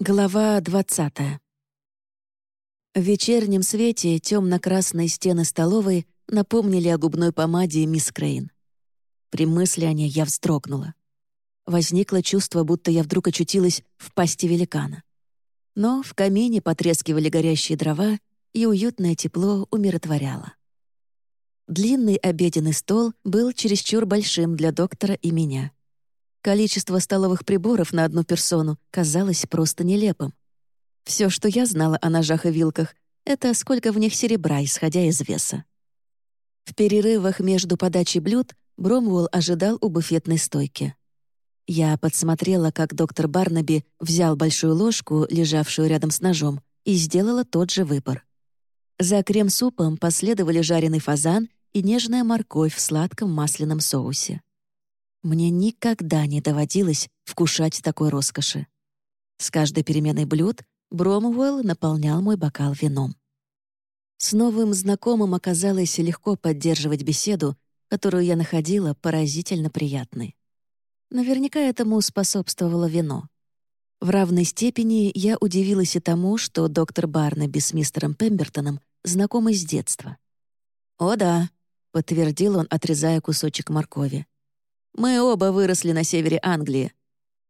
Глава двадцатая. В вечернем свете темно-красные стены столовой напомнили о губной помаде мисс Крейн. При мысли о ней я вздрогнула. Возникло чувство, будто я вдруг очутилась в пасти великана. Но в камине потрескивали горящие дрова, и уютное тепло умиротворяло. Длинный обеденный стол был чересчур большим для доктора и меня — Количество столовых приборов на одну персону казалось просто нелепым. Все, что я знала о ножах и вилках, это сколько в них серебра, исходя из веса. В перерывах между подачей блюд Бромуэлл ожидал у буфетной стойки. Я подсмотрела, как доктор Барнаби взял большую ложку, лежавшую рядом с ножом, и сделала тот же выбор. За крем-супом последовали жареный фазан и нежная морковь в сладком масляном соусе. Мне никогда не доводилось вкушать такой роскоши. С каждой переменой блюд Бромуэлл наполнял мой бокал вином. С новым знакомым оказалось легко поддерживать беседу, которую я находила поразительно приятной. Наверняка этому способствовало вино. В равной степени я удивилась и тому, что доктор Барнаби с мистером Пембертоном знакомы с детства. «О да», — подтвердил он, отрезая кусочек моркови. Мы оба выросли на севере Англии.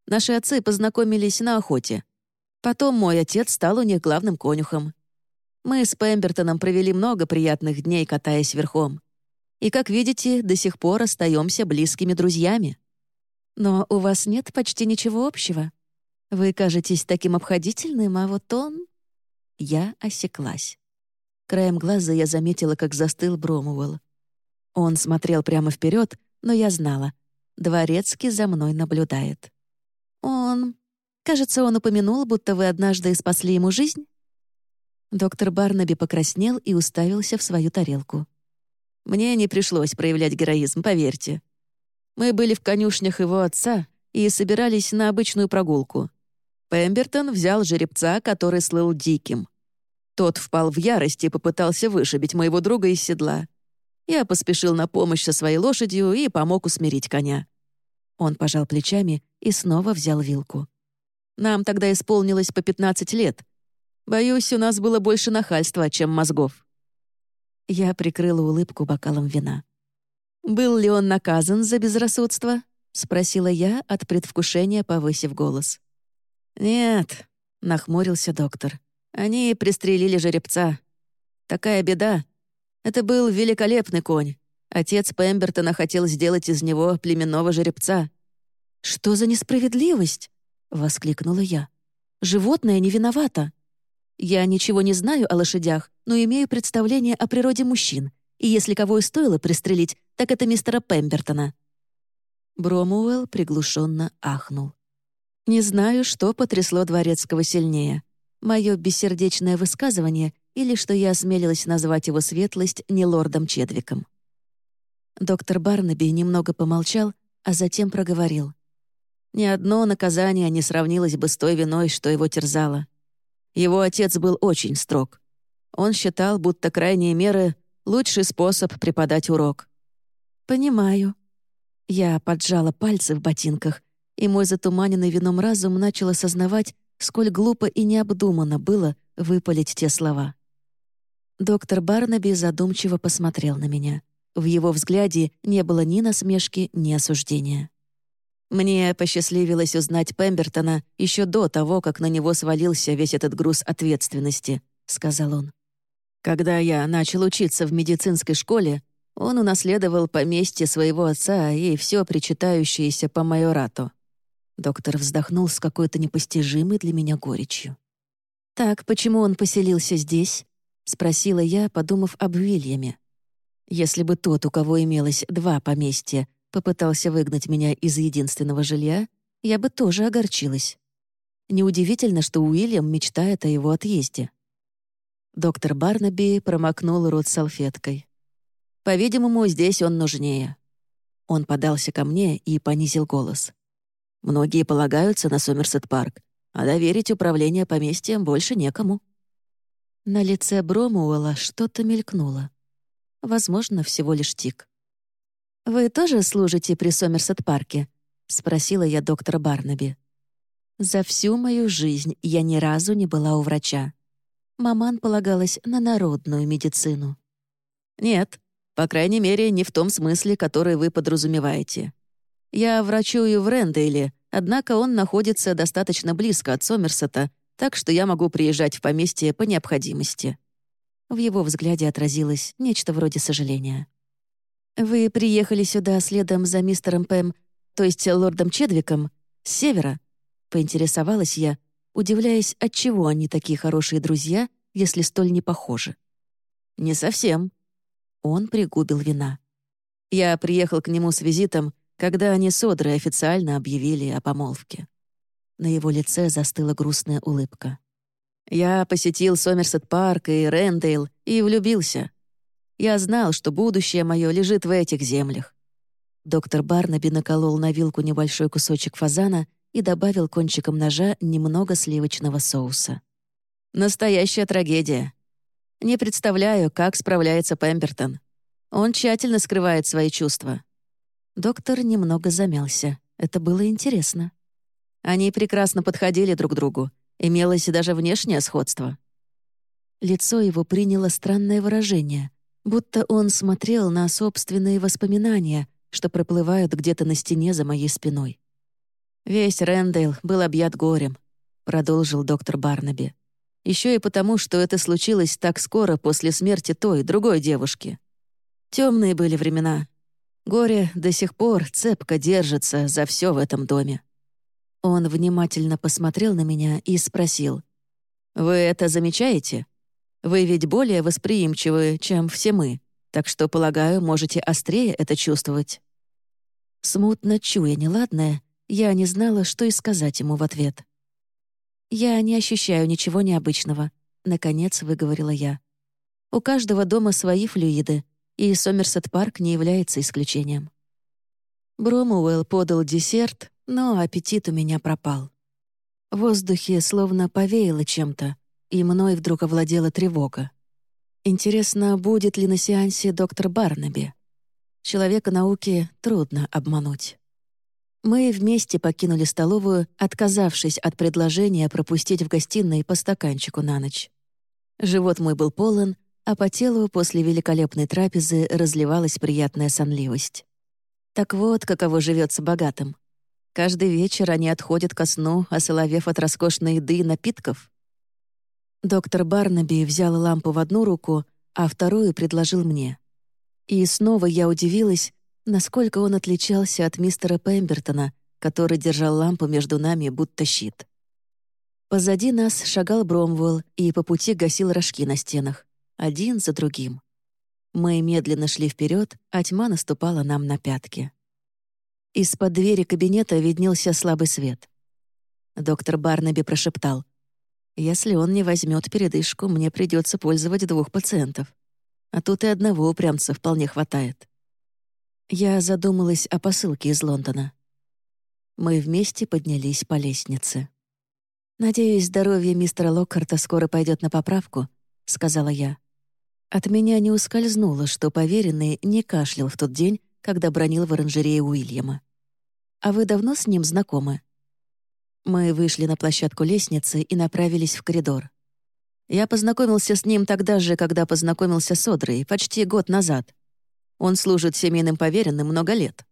Наши отцы познакомились на охоте. Потом мой отец стал у них главным конюхом. Мы с Пембертоном провели много приятных дней, катаясь верхом. И, как видите, до сих пор остаемся близкими друзьями. Но у вас нет почти ничего общего. Вы кажетесь таким обходительным, а вот он... Я осеклась. Краем глаза я заметила, как застыл Бромуэлл. Он смотрел прямо вперед, но я знала, Дворецкий за мной наблюдает. Он... Кажется, он упомянул, будто вы однажды спасли ему жизнь? Доктор Барнаби покраснел и уставился в свою тарелку. Мне не пришлось проявлять героизм, поверьте. Мы были в конюшнях его отца и собирались на обычную прогулку. Пембертон взял жеребца, который слыл диким. Тот впал в ярость и попытался вышибить моего друга из седла. Я поспешил на помощь со своей лошадью и помог усмирить коня. Он пожал плечами и снова взял вилку. Нам тогда исполнилось по 15 лет. Боюсь, у нас было больше нахальства, чем мозгов. Я прикрыла улыбку бокалом вина. «Был ли он наказан за безрассудство?» — спросила я от предвкушения, повысив голос. «Нет», — нахмурился доктор. «Они пристрелили жеребца. Такая беда. Это был великолепный конь. Отец Пембертона хотел сделать из него племенного жеребца. «Что за несправедливость?» — воскликнула я. «Животное не виновато. Я ничего не знаю о лошадях, но имею представление о природе мужчин, и если кого и стоило пристрелить, так это мистера Пембертона». Бромуэлл приглушенно ахнул. Не знаю, что потрясло Дворецкого сильнее. Мое бессердечное высказывание или что я осмелилась назвать его светлость не лордом Чедвиком. Доктор Барнаби немного помолчал, а затем проговорил. Ни одно наказание не сравнилось бы с той виной, что его терзало. Его отец был очень строг. Он считал, будто крайние меры — лучший способ преподать урок. «Понимаю». Я поджала пальцы в ботинках, и мой затуманенный вином разум начал осознавать, сколь глупо и необдуманно было выпалить те слова. Доктор Барнаби задумчиво посмотрел на меня. В его взгляде не было ни насмешки, ни осуждения. Мне посчастливилось узнать Пембертона еще до того, как на него свалился весь этот груз ответственности, сказал он. Когда я начал учиться в медицинской школе, он унаследовал поместье своего отца и все причитающееся по майорату. Доктор вздохнул с какой-то непостижимой для меня горечью. «Так, почему он поселился здесь?» — спросила я, подумав об Вильяме. Если бы тот, у кого имелось два поместья, попытался выгнать меня из единственного жилья, я бы тоже огорчилась. Неудивительно, что Уильям мечтает о его отъезде. Доктор Барнаби промокнул рот салфеткой. «По-видимому, здесь он нужнее». Он подался ко мне и понизил голос. «Многие полагаются на Сомерсет-парк, а доверить управление поместьем больше некому». На лице Бромуэлла что-то мелькнуло. Возможно, всего лишь тик. «Вы тоже служите при Сомерсет-парке?» — спросила я доктора Барнаби. За всю мою жизнь я ни разу не была у врача. Маман полагалась на народную медицину. Нет, по крайней мере, не в том смысле, который вы подразумеваете. Я врачую в Рендейле, однако он находится достаточно близко от Сомерсета, так что я могу приезжать в поместье по необходимости». В его взгляде отразилось нечто вроде сожаления. «Вы приехали сюда следом за мистером Пэм, то есть лордом Чедвиком, с севера?» — поинтересовалась я, удивляясь, отчего они такие хорошие друзья, если столь не похожи. «Не совсем», он пригубил вина. Я приехал к нему с визитом, когда они с Одрой официально объявили о помолвке. На его лице застыла грустная улыбка. Я посетил Сомерсет-парк и Рэндейл и влюбился. Я знал, что будущее мое лежит в этих землях. Доктор Барнаби наколол на вилку небольшой кусочек фазана и добавил кончиком ножа немного сливочного соуса. Настоящая трагедия. Не представляю, как справляется Пембертон. Он тщательно скрывает свои чувства. Доктор немного замялся. Это было интересно. Они прекрасно подходили друг другу. Имелось даже внешнее сходство. Лицо его приняло странное выражение, будто он смотрел на собственные воспоминания, что проплывают где-то на стене за моей спиной. «Весь Рэндейл был объят горем», — продолжил доктор Барнаби. Еще и потому, что это случилось так скоро после смерти той, другой девушки. Темные были времена. Горе до сих пор цепко держится за все в этом доме. Он внимательно посмотрел на меня и спросил. «Вы это замечаете? Вы ведь более восприимчивы, чем все мы, так что, полагаю, можете острее это чувствовать». Смутно чуя неладное, я не знала, что и сказать ему в ответ. «Я не ощущаю ничего необычного», — наконец выговорила я. «У каждого дома свои флюиды, и Сомерсет-парк не является исключением». Бромуэлл подал десерт, но аппетит у меня пропал. В воздухе словно повеяло чем-то, и мной вдруг овладела тревога. Интересно, будет ли на сеансе доктор Барнаби? Человека науки трудно обмануть. Мы вместе покинули столовую, отказавшись от предложения пропустить в гостиной по стаканчику на ночь. Живот мой был полон, а по телу после великолепной трапезы разливалась приятная сонливость. Так вот, каково живется богатым. Каждый вечер они отходят ко сну, осоловев от роскошной еды и напитков. Доктор Барнаби взял лампу в одну руку, а вторую предложил мне. И снова я удивилась, насколько он отличался от мистера Пембертона, который держал лампу между нами, будто щит. Позади нас шагал Бромвелл и по пути гасил рожки на стенах, один за другим. Мы медленно шли вперед, а тьма наступала нам на пятки. Из-под двери кабинета виднелся слабый свет. Доктор Барнаби прошептал. «Если он не возьмет передышку, мне придется пользовать двух пациентов. А тут и одного упрямца вполне хватает». Я задумалась о посылке из Лондона. Мы вместе поднялись по лестнице. «Надеюсь, здоровье мистера Локхарта скоро пойдет на поправку», — сказала я. От меня не ускользнуло, что поверенный не кашлял в тот день, когда бронил в оранжерее Уильяма. «А вы давно с ним знакомы?» Мы вышли на площадку лестницы и направились в коридор. Я познакомился с ним тогда же, когда познакомился с Одрой, почти год назад. Он служит семейным поверенным много лет».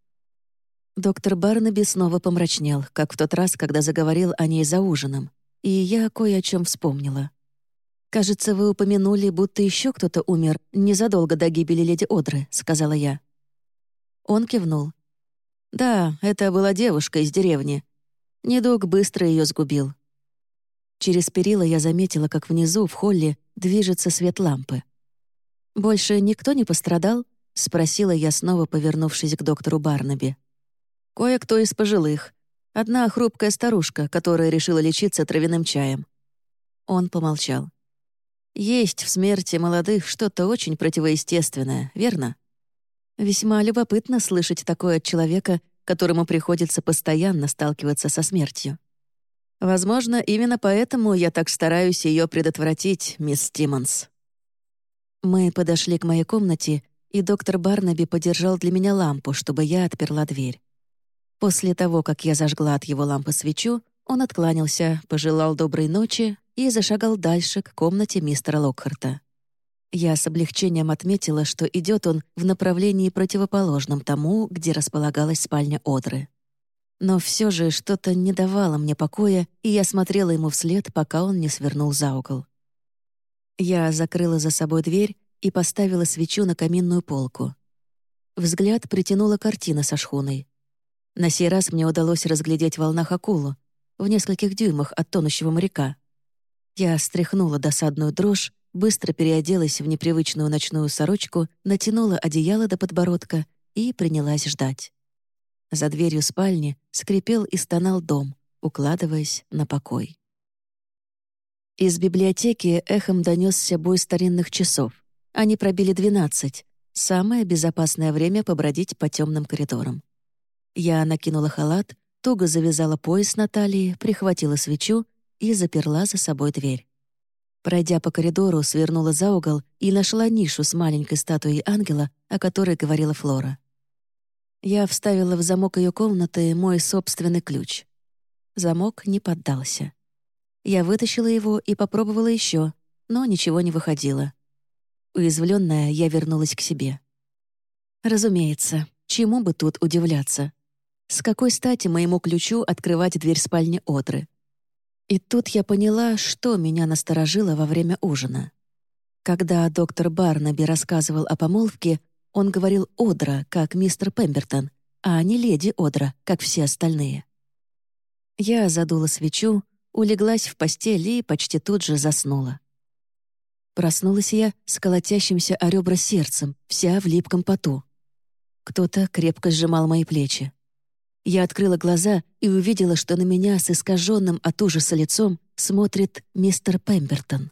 Доктор Барнаби снова помрачнел, как в тот раз, когда заговорил о ней за ужином, и я кое о чем вспомнила. «Кажется, вы упомянули, будто еще кто-то умер незадолго до гибели леди Одры», — сказала я. Он кивнул. «Да, это была девушка из деревни. Недуг быстро ее сгубил». Через перила я заметила, как внизу, в холле, движется свет лампы. «Больше никто не пострадал?» — спросила я, снова повернувшись к доктору Барнаби. «Кое-кто из пожилых. Одна хрупкая старушка, которая решила лечиться травяным чаем». Он помолчал. «Есть в смерти молодых что-то очень противоестественное, верно? Весьма любопытно слышать такое от человека, которому приходится постоянно сталкиваться со смертью. Возможно, именно поэтому я так стараюсь ее предотвратить, мисс Тиммонс». Мы подошли к моей комнате, и доктор Барнаби подержал для меня лампу, чтобы я отперла дверь. После того, как я зажгла от его лампы свечу, Он откланялся, пожелал доброй ночи и зашагал дальше к комнате мистера Локхарта. Я с облегчением отметила, что идет он в направлении противоположном тому, где располагалась спальня Одры. Но все же что-то не давало мне покоя, и я смотрела ему вслед, пока он не свернул за угол. Я закрыла за собой дверь и поставила свечу на каминную полку. Взгляд притянула картина со шхуной. На сей раз мне удалось разглядеть в волнах акулу, в нескольких дюймах от тонущего моряка. Я стряхнула досадную дрожь, быстро переоделась в непривычную ночную сорочку, натянула одеяло до подбородка и принялась ждать. За дверью спальни скрипел и стонал дом, укладываясь на покой. Из библиотеки эхом донесся бой старинных часов. Они пробили двенадцать. Самое безопасное время побродить по темным коридорам. Я накинула халат, туго завязала пояс на талии, прихватила свечу и заперла за собой дверь. Пройдя по коридору, свернула за угол и нашла нишу с маленькой статуей ангела, о которой говорила Флора. Я вставила в замок ее комнаты мой собственный ключ. Замок не поддался. Я вытащила его и попробовала еще, но ничего не выходило. Уязвленная, я вернулась к себе. Разумеется, чему бы тут удивляться? С какой стати моему ключу открывать дверь спальни Одры? И тут я поняла, что меня насторожило во время ужина. Когда доктор Барнаби рассказывал о помолвке, он говорил «Одра», как мистер Пембертон, а не леди Одра, как все остальные. Я задула свечу, улеглась в постель и почти тут же заснула. Проснулась я с колотящимся о ребра сердцем, вся в липком поту. Кто-то крепко сжимал мои плечи. Я открыла глаза и увидела, что на меня с искаженным от ужаса лицом смотрит мистер Пембертон.